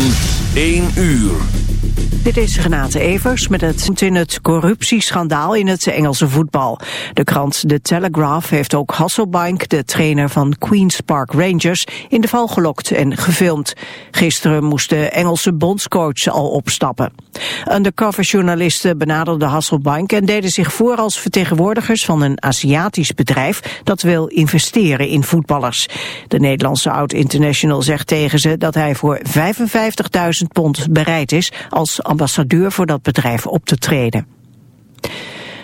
van 1 uur. Dit is Renate Evers met het in het corruptieschandaal in het Engelse voetbal. De krant The Telegraph heeft ook Hasselbank, de trainer van Queen's Park Rangers, in de val gelokt en gefilmd. Gisteren moest de Engelse bondscoach al opstappen. Undercover-journalisten benaderden Hasselbank en deden zich voor als vertegenwoordigers van een Aziatisch bedrijf dat wil investeren in voetballers. De Nederlandse oud-international zegt tegen ze dat hij voor 55.000 pond bereid is als ambassadeur voor dat bedrijf op te treden.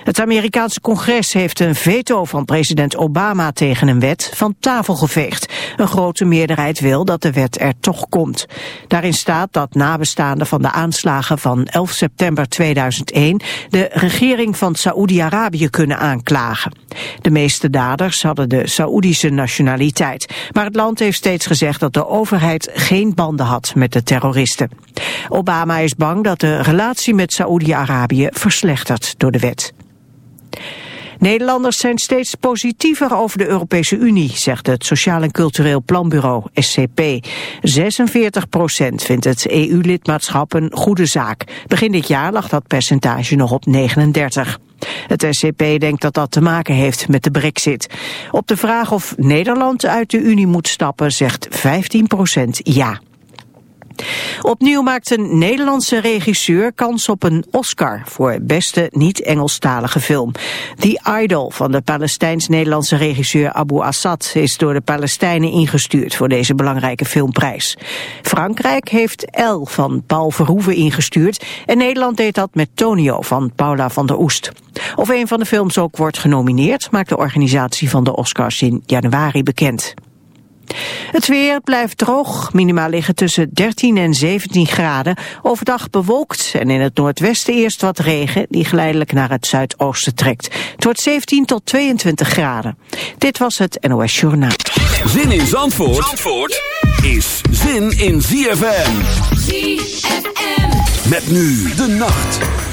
Het Amerikaanse congres heeft een veto van president Obama tegen een wet van tafel geveegd. Een grote meerderheid wil dat de wet er toch komt. Daarin staat dat nabestaanden van de aanslagen van 11 september 2001 de regering van Saoedi-Arabië kunnen aanklagen. De meeste daders hadden de Saoedische nationaliteit. Maar het land heeft steeds gezegd dat de overheid geen banden had met de terroristen. Obama is bang dat de relatie met Saoedi-Arabië verslechtert door de wet. Nederlanders zijn steeds positiever over de Europese Unie, zegt het Sociaal en Cultureel Planbureau, SCP. 46 procent vindt het EU-lidmaatschap een goede zaak. Begin dit jaar lag dat percentage nog op 39. Het SCP denkt dat dat te maken heeft met de brexit. Op de vraag of Nederland uit de Unie moet stappen zegt 15 procent ja. Opnieuw maakt een Nederlandse regisseur kans op een Oscar voor beste niet-Engelstalige film. The Idol van de Palestijns-Nederlandse regisseur Abu Assad is door de Palestijnen ingestuurd voor deze belangrijke filmprijs. Frankrijk heeft El van Paul Verhoeven ingestuurd en Nederland deed dat met Tonio van Paula van der Oest. Of een van de films ook wordt genomineerd maakt de organisatie van de Oscars in januari bekend. Het weer blijft droog, minimaal liggen tussen 13 en 17 graden. Overdag bewolkt en in het noordwesten eerst wat regen... die geleidelijk naar het zuidoosten trekt. Het wordt 17 tot 22 graden. Dit was het NOS Journaal. Zin in Zandvoort, Zandvoort is zin in ZFM. ZFM. Met nu de nacht.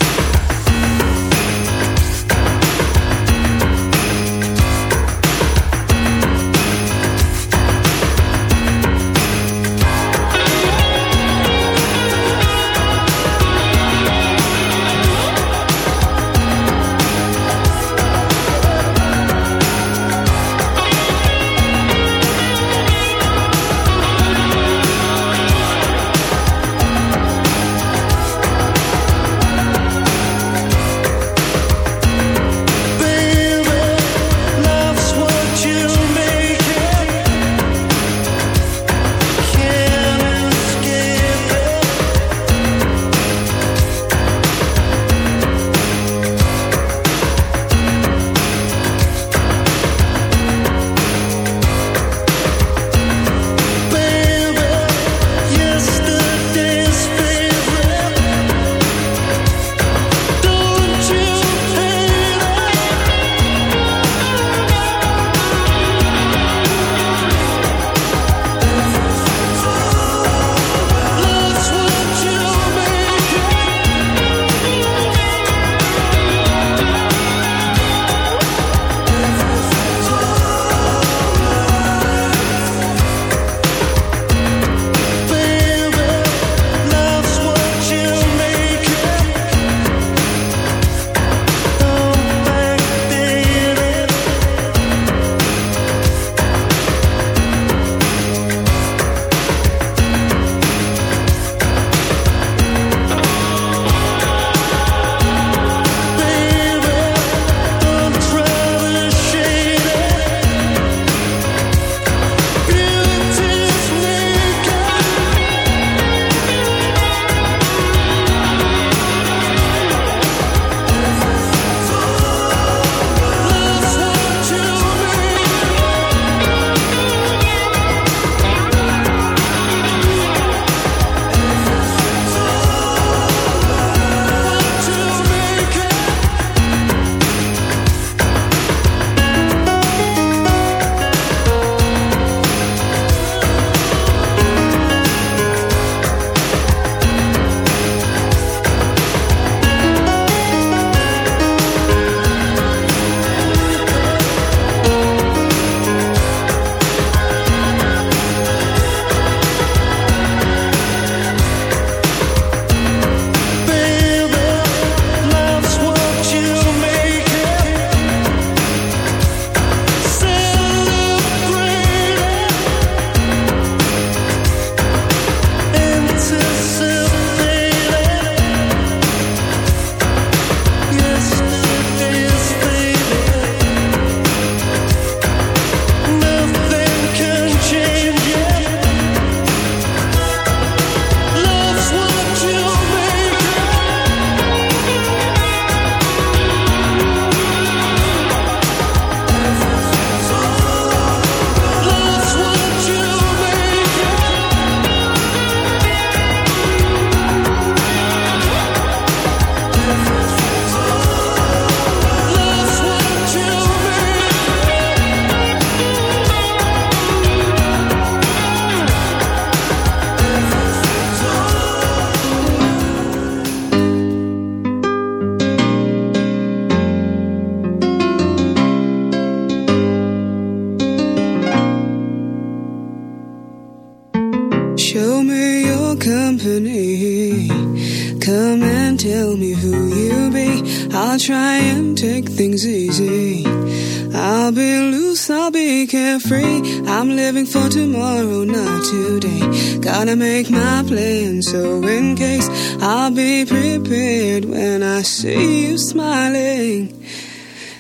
to make my plan so in case I'll be prepared when I see you smiling.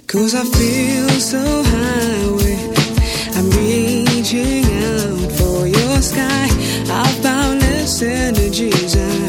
Cause I feel so high, I'm reaching out for your sky. I've boundless energies. I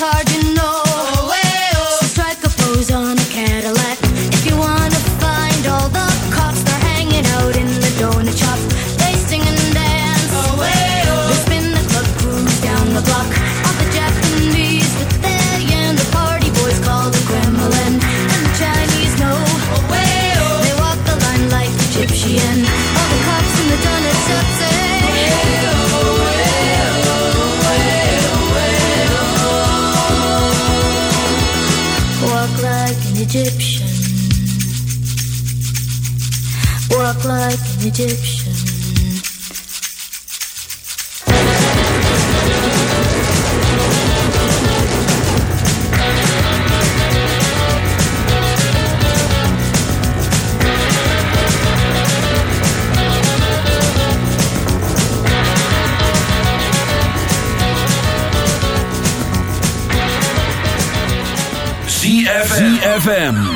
hard, you know. like an Egyptian. ZFM.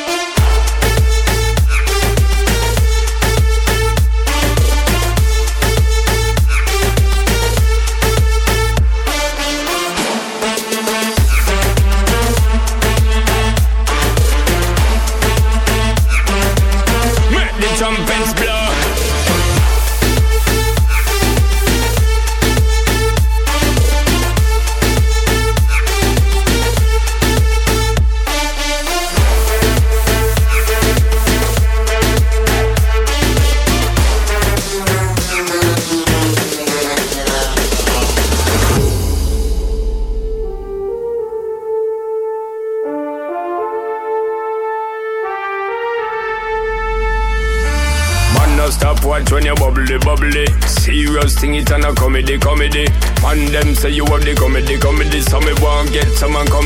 Say you have the comedy, comedy. So me want get someone come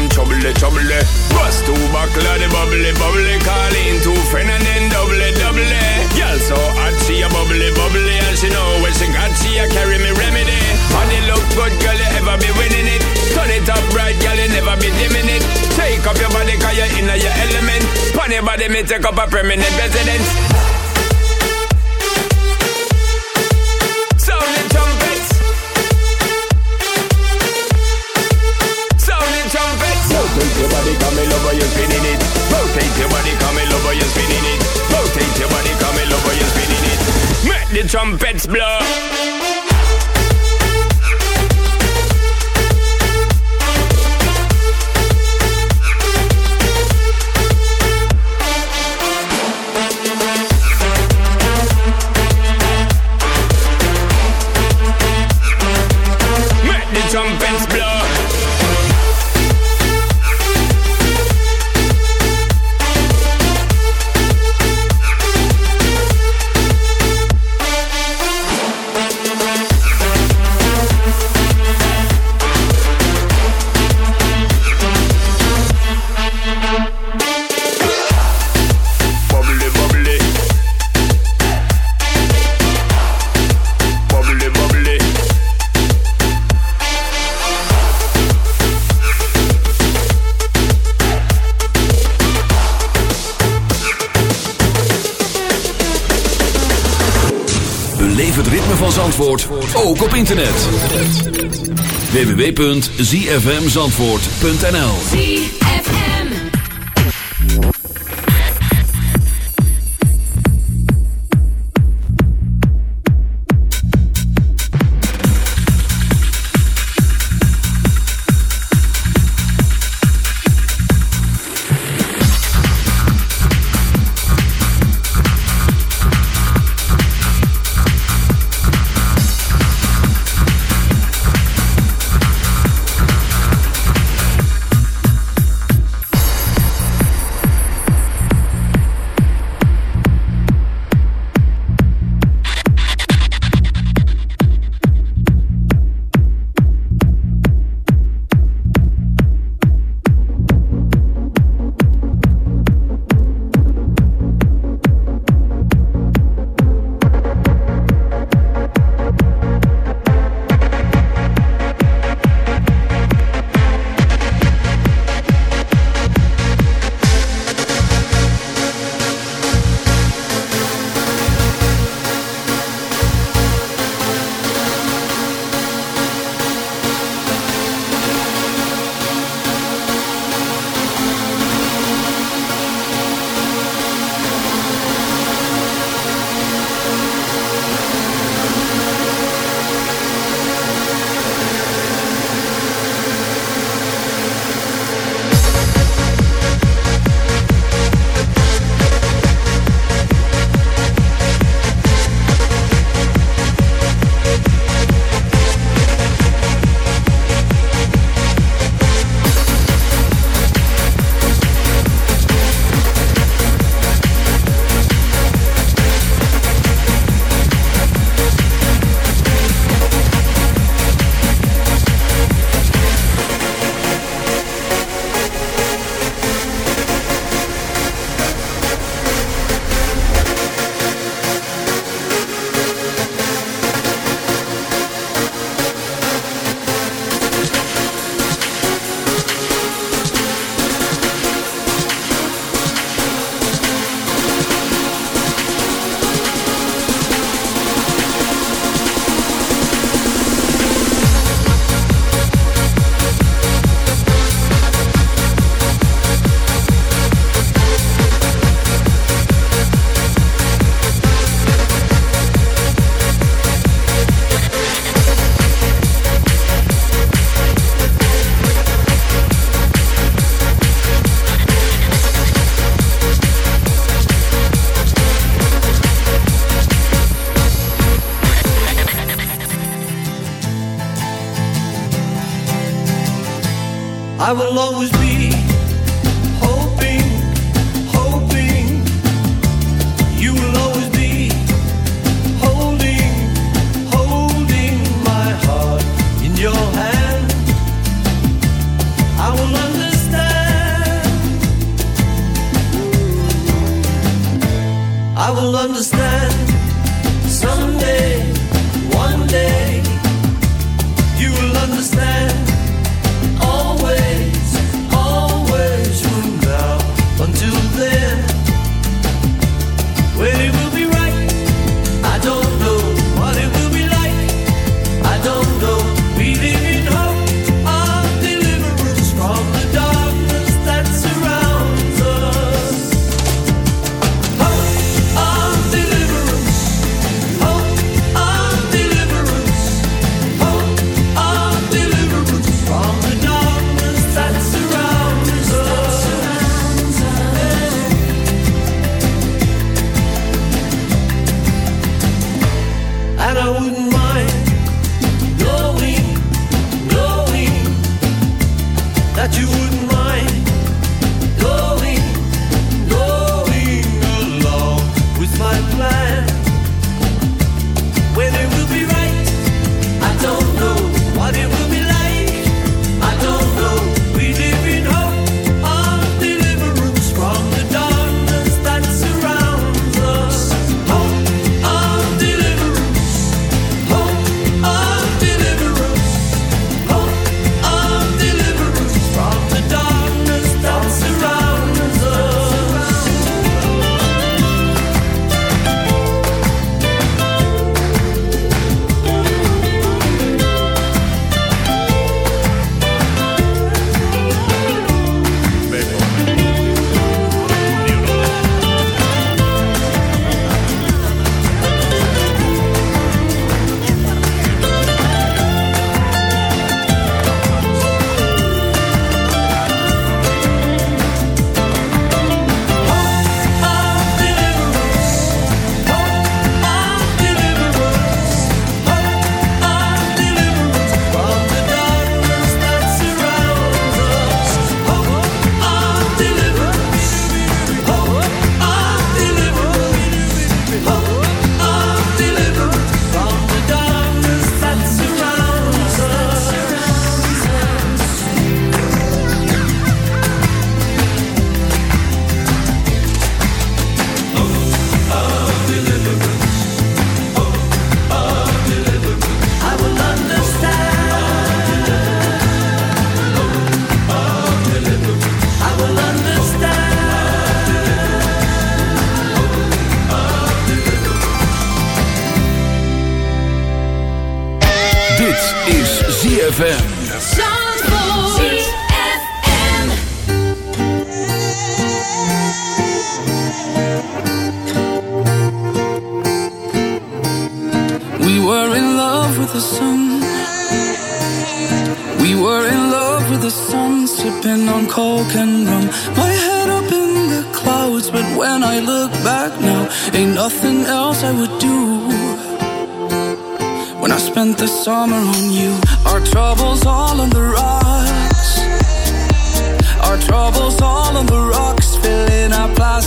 www.zfmzandvoort.nl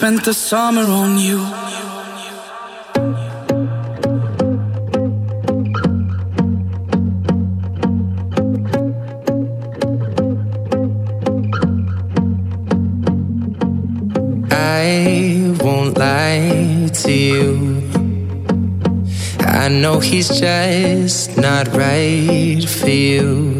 Spent the summer on you. I won't lie to you. I know he's just not right for you.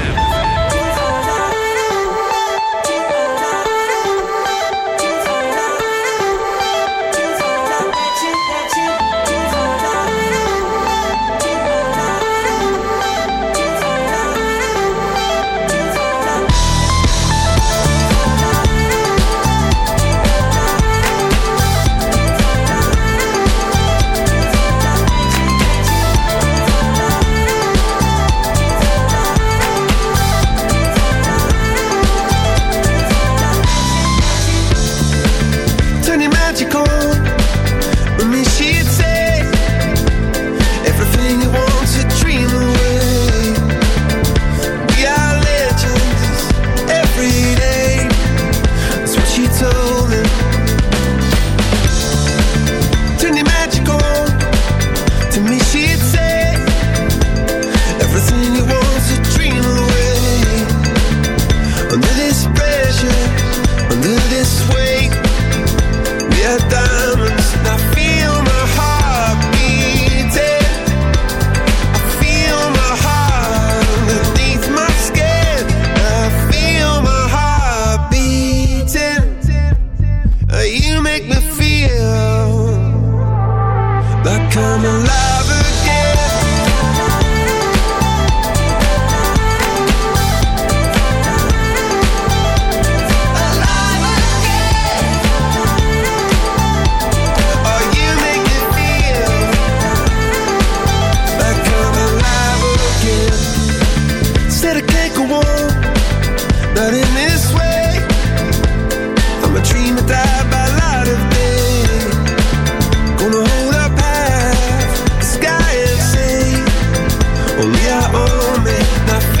mia o me.